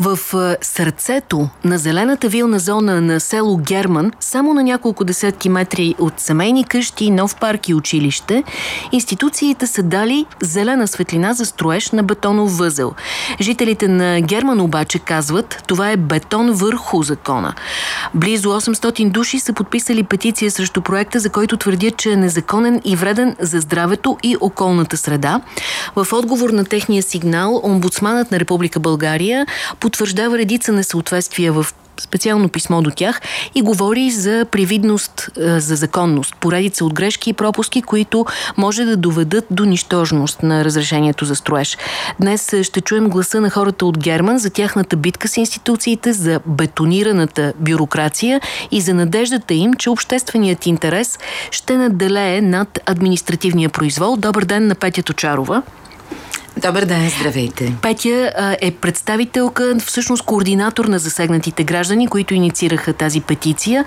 В сърцето на зелената вилна зона на село Герман, само на няколко десетки метри от семейни къщи, нов парк и училище, институциите са дали зелена светлина за строеж на бетонов възел. Жителите на Герман обаче казват, това е бетон върху закона. Близо 800 души са подписали петиция срещу проекта, за който твърдят, че е незаконен и вреден за здравето и околната среда. В отговор на техния сигнал, омбудсманът на Република България потвърждава редица несъответствия в специално писмо до тях и говори за привидност, е, за законност, поредица от грешки и пропуски, които може да доведат до нищожност на разрешението за строеж. Днес е, ще чуем гласа на хората от Герман за тяхната битка с институциите, за бетонираната бюрокрация и за надеждата им, че общественият интерес ще наделее над административния произвол. Добър ден на Петя Точарова. Добър ден, здравейте. Петя е представителка, всъщност координатор на засегнатите граждани, които инициираха тази петиция.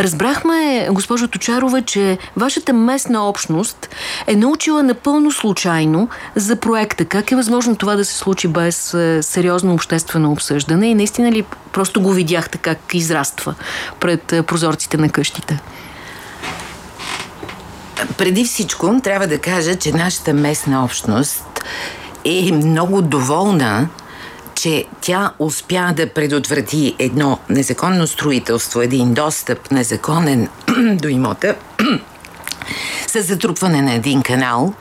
Разбрахме, госпожо Точарова, че вашата местна общност е научила напълно случайно за проекта. Как е възможно това да се случи без сериозно обществено обсъждане и наистина ли просто го видяхте как израства пред прозорците на къщите? Преди всичко трябва да кажа, че нашата местна общност е много доволна, че тя успя да предотврати едно незаконно строителство, един достъп незаконен до имота с затрупване на един канал,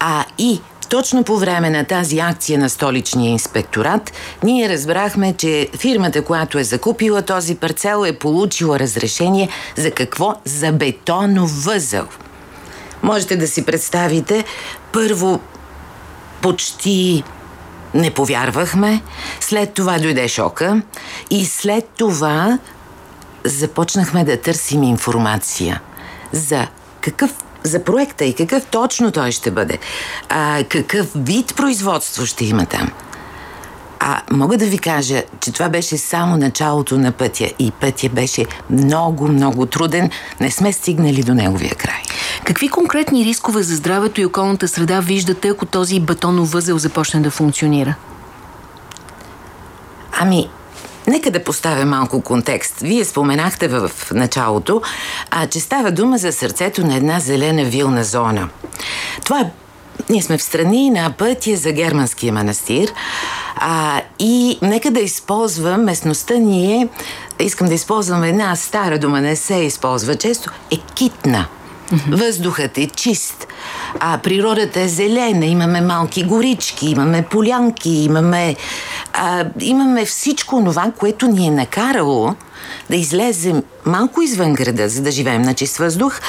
а и точно по време на тази акция на столичния инспекторат, ние разбрахме, че фирмата, която е закупила този парцел, е получила разрешение за какво? За бетонов възъл. Можете да си представите, първо почти не повярвахме. След това дойде шока и след това започнахме да търсим информация за какъв за проекта и какъв точно той ще бъде. А, какъв вид производство ще има там. А мога да ви кажа, че това беше само началото на пътя и пътя беше много, много труден. Не сме стигнали до неговия край. Какви конкретни рискове за здравето и околната среда виждате, ако този бетонов възел започне да функционира? Ами, Нека да поставя малко контекст. Вие споменахте в началото, а, че става дума за сърцето на една зелена вилна зона. Това е ние сме в страни на пътя за Германския манастир а, и нека да използвам местността ние, искам да използвам една стара дума, не се използва често, е китна. Въздухът е чист, а природата е зелена, имаме малки горички, имаме полянки, имаме, а, имаме всичко това, което ни е накарало да излезем малко извън града, за да живеем на чист въздух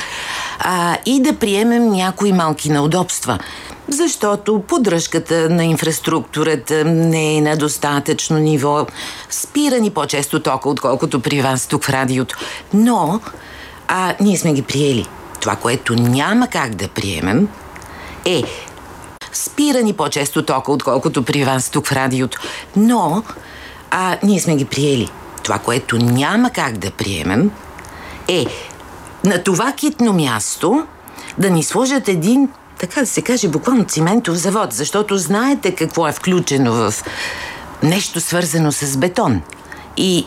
а, и да приемем някои малки неудобства. Защото поддръжката на инфраструктурата не е на достатъчно ниво. Спира ни по-често тока, отколкото при вас тук в радиото. Но а, ние сме ги приели. Това, което няма как да приемем, е спира ни по-често тока, отколкото при вас тук в радиото. Но а, ние сме ги приели. Това, което няма как да приемем, е на това китно място да ни сложат един, така да се каже, буквално циментов завод, защото знаете какво е включено в нещо свързано с бетон. И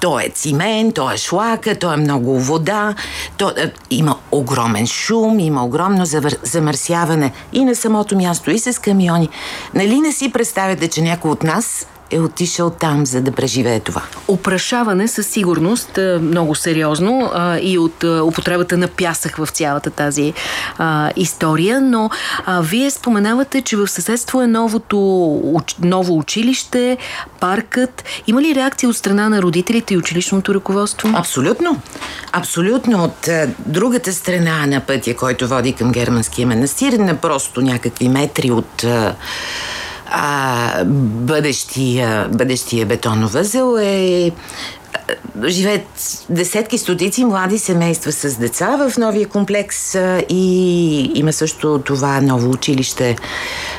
то е цимент, то е шлака, то е много вода, то е, има огромен шум, има огромно завър... замърсяване и на самото място, и с камиони. Нали не си представяте, че някой от нас е отишъл там, за да преживее това. Опрашаване със сигурност е, много сериозно а, и от а, употребата на пясък в цялата тази а, история, но а, вие споменавате, че в съседство е новото, уч, ново училище, паркът. Има ли реакция от страна на родителите и училищното ръководство? Абсолютно. Абсолютно. От а, другата страна на пътя, който води към Германския манастир, на просто някакви метри от а, а, бъдещия, бъдещия бетонов възел е живеят десетки, стотици млади семейства с деца в новия комплекс и има също това ново училище.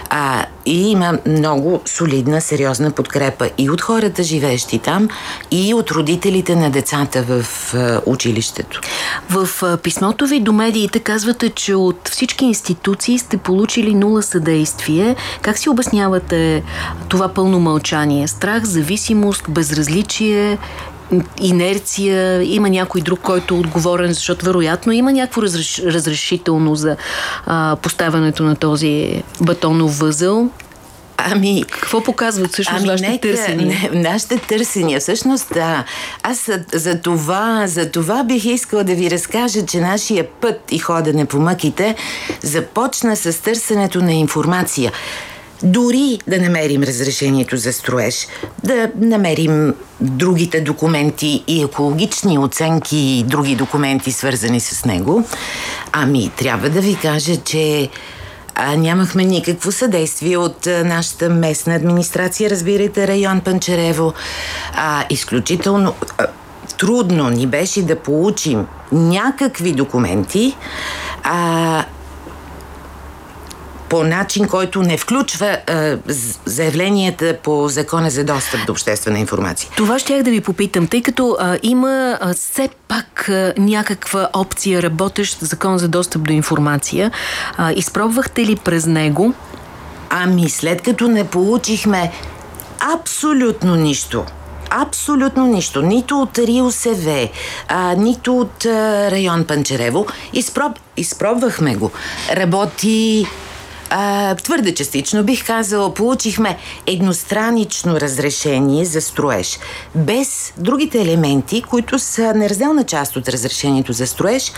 А, и има много солидна, сериозна подкрепа и от хората, живеещи там, и от родителите на децата в училището. В писмото ви до медиите казвате, че от всички институции сте получили нула съдействие. Как си обяснявате това пълно мълчание? Страх, зависимост, безразличие инерция, има някой друг, който е отговорен, защото вероятно има някакво разреш, разрешително за а, поставянето на този батонов възъл. Ами, какво показват всъщност ами, вашите нека, търсения? Не, нашите търсения. Всъщност, да, аз за това, за това бих искала да ви разкажа, че нашия път и ходене по мъките започна с търсенето на информация. Дори да намерим разрешението за строеж, да намерим другите документи и екологични оценки и други документи, свързани с него, ами трябва да ви кажа, че а, нямахме никакво съдействие от а, нашата местна администрация, разбирайте, район Панчарево. А, изключително а, трудно ни беше да получим някакви документи, а, по начин, който не включва а, заявленията по закона за достъп до обществена информация. Това ще да ви попитам, тъй като а, има а, все пак а, някаква опция работещ закон за достъп до информация. А, изпробвахте ли през него? Ами, след като не получихме абсолютно нищо, абсолютно нищо. Нито от РИОСВ, а, нито от а, район Панчерево. Изпроб... Изпробвахме го. Работи а, твърде частично бих казала, получихме едностранично разрешение за строеж, без другите елементи, които са неразделна част от разрешението за строеж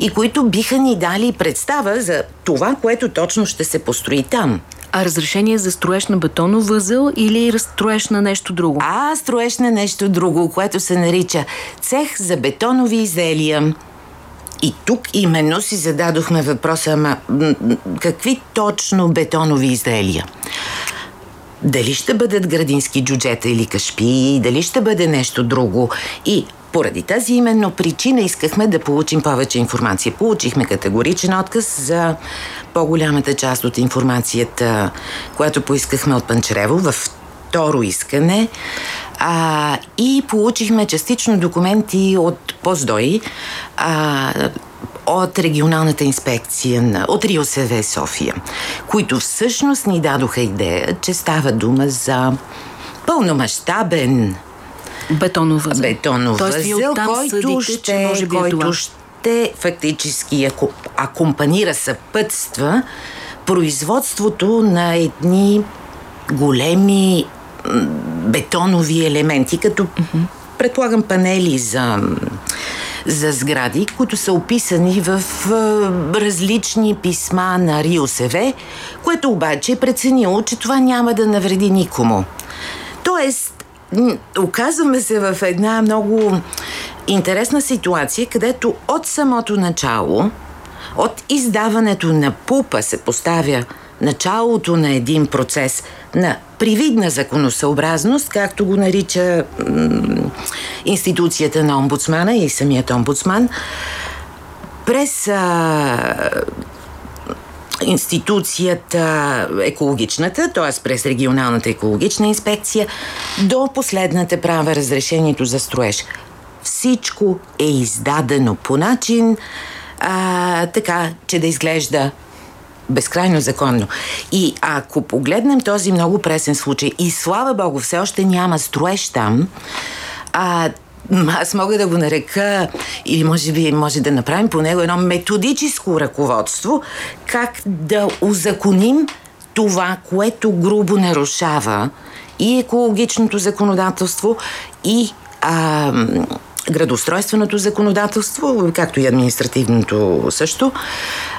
и които биха ни дали представа за това, което точно ще се построи там. А разрешение за строеж на бетонов възъл или строеж на нещо друго? А, строеж на нещо друго, което се нарича цех за бетонови изделия. И тук именно си зададохме въпроса, ама какви точно бетонови изделия? Дали ще бъдат градински джуджета или кашпи, дали ще бъде нещо друго? И поради тази именно причина искахме да получим повече информация. Получихме категоричен отказ за по-голямата част от информацията, която поискахме от Панчрево в второ искане. А, и получихме частично документи от Поздой, а, от регионалната инспекция на, от РИОСВ София, които всъщност ни дадоха идея, че става дума за пълномащабен бетонов възел, бетонов възел който, съдите, ще, може би е който ще фактически акомпанира, съпътства производството на едни големи бетонови елементи, като предполагам панели за, за сгради, които са описани в различни писма на РИОСВ, което обаче е преценило, че това няма да навреди никому. Тоест, оказваме се в една много интересна ситуация, където от самото начало, от издаването на пупа се поставя началото на един процес на привидна законосъобразност, както го нарича институцията на омбудсмана и самият омбудсман, през а, институцията екологичната, т.е. през регионалната екологична инспекция, до последната права разрешението за строеж. Всичко е издадено по начин, а, така, че да изглежда безкрайно законно. И ако погледнем този много пресен случай, и слава Богу, все още няма строеж там, а, аз мога да го нарека, или може би може да направим по него едно методическо ръководство, как да узаконим това, което грубо нарушава и екологичното законодателство, и а, градоустройственото законодателство, както и административното също.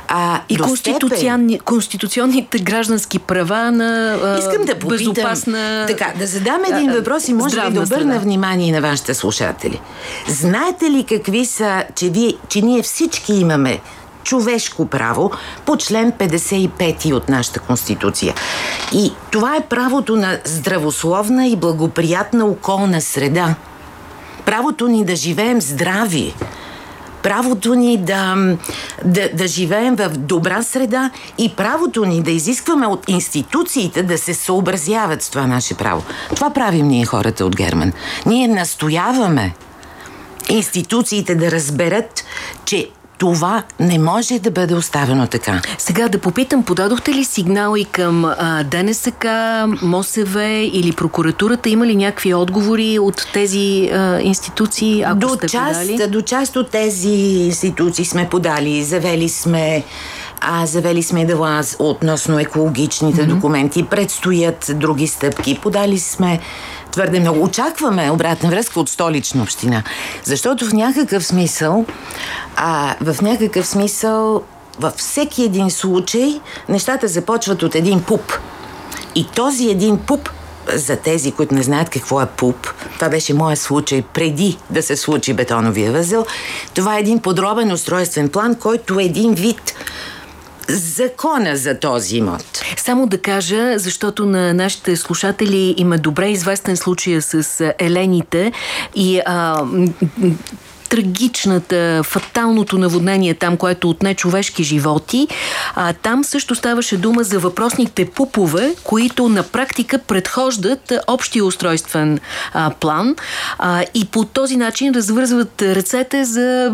А, и конституционни, конституционните граждански права на а, Искам да попитам, безопасна Така, да задам един въпрос и може ли да обърна среда. внимание на вашите слушатели. Знаете ли какви са, че, вие, че ние всички имаме човешко право по член 55 от нашата конституция. И това е правото на здравословна и благоприятна околна среда. Правото ни да живеем здрави, правото ни да, да, да живеем в добра среда и правото ни да изискваме от институциите да се съобразяват с това наше право. Това правим ние хората от Герман. Ние настояваме институциите да разберат, че това не може да бъде оставено така. Сега да попитам, подадохте ли сигнал и към а, ДНСК, МОСВ или прокуратурата? Има ли някакви отговори от тези а, институции, ако до сте част, подали? До част от тези институции сме подали, завели сме а, завели сме дела относно екологичните mm-hmm. документи, предстоят други стъпки, подали сме твърде много. Очакваме обратна връзка от столична община, защото в някакъв смисъл, а, в някакъв смисъл, във всеки един случай, нещата започват от един пуп. И този един пуп за тези, които не знаят какво е ПУП, това беше моят случай преди да се случи бетоновия възел. Това е един подробен устройствен план, който е един вид закона за този имот. Само да кажа, защото на нашите слушатели има добре известен случай с елените и а, трагичната, фаталното наводнение там, което отне човешки животи. А, там също ставаше дума за въпросните пупове, които на практика предхождат общия устройствен а, план а, и по този начин развързват ръцете за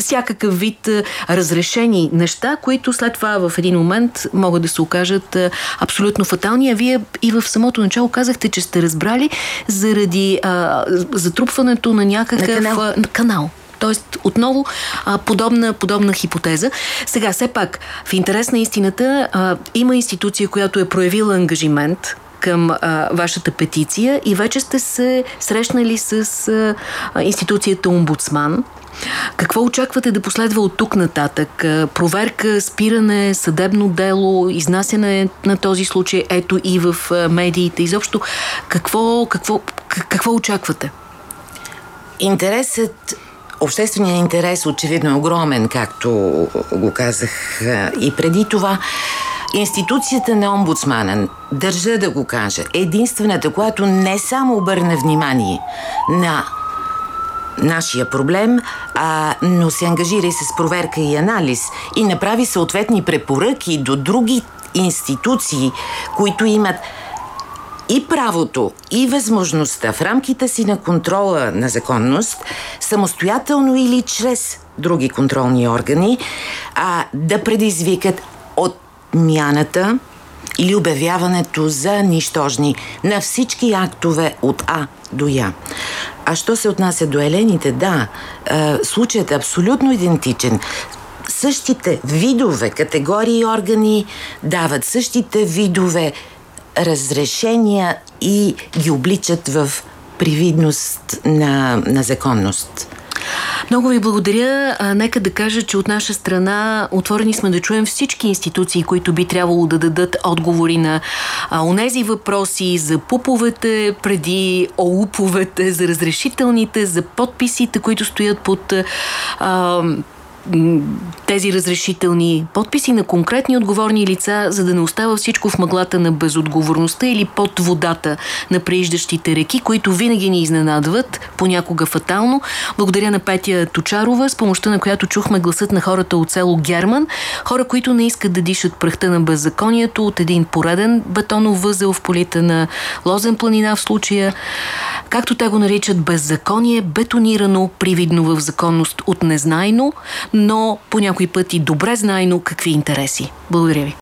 всякакъв вид разрешени неща, които след това в един момент могат да се окажат абсолютно фатални. А вие и в самото начало казахте, че сте разбрали заради а, затрупването на някакъв... На канал канал. Тоест, отново а, подобна, подобна хипотеза. Сега, все пак, в интерес на истината, а, има институция, която е проявила ангажимент към а, вашата петиция и вече сте се срещнали с а, институцията Омбудсман. Какво очаквате да последва от тук нататък? Проверка, спиране, съдебно дело, изнасяне на този случай, ето и в медиите. Изобщо, какво, какво, какво очаквате? Интересът Общественият интерес очевидно е огромен, както го казах и преди това. Институцията на омбудсмана, държа да го кажа, единствената, която не само обърне внимание на нашия проблем, а, но се ангажира и с проверка и анализ и направи съответни препоръки до други институции, които имат и правото, и възможността в рамките си на контрола на законност, самостоятелно или чрез други контролни органи, а, да предизвикат отмяната или обявяването за нищожни на всички актове от А до Я. А що се отнася до елените, да, случаят е абсолютно идентичен същите видове, категории органи дават същите видове разрешения и ги обличат в привидност на, на законност. Много ви благодаря. А, нека да кажа, че от наша страна отворени сме да чуем всички институции, които би трябвало да дадат отговори на онези въпроси за пуповете, преди олуповете, за разрешителните, за подписите, които стоят под а, тези разрешителни подписи на конкретни отговорни лица, за да не остава всичко в мъглата на безотговорността или под водата на прииждащите реки, които винаги ни изненадват, понякога фатално. Благодаря на Петя Точарова, с помощта на която чухме гласът на хората от село Герман, хора, които не искат да дишат пръхта на беззаконието от един пореден бетонов възел в полите на Лозен планина в случая. Както те го наричат, беззаконие, бетонирано, привидно в законност от незнайно, но по някои пъти добре знайно какви интереси. Благодаря ви.